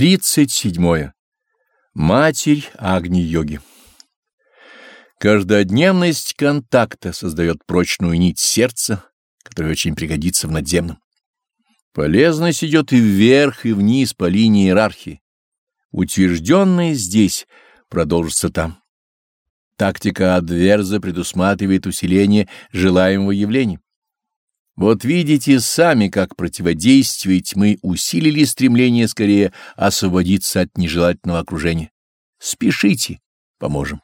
Тридцать седьмое. Матерь Агни-йоги. Каждодневность контакта создает прочную нить сердца, которая очень пригодится в надземном. Полезность идет и вверх, и вниз по линии иерархии. Утвержденное здесь продолжится там. Тактика адверза предусматривает усиление желаемого явления. Вот видите сами, как противодействие тьмы усилили стремление скорее освободиться от нежелательного окружения. Спешите, поможем.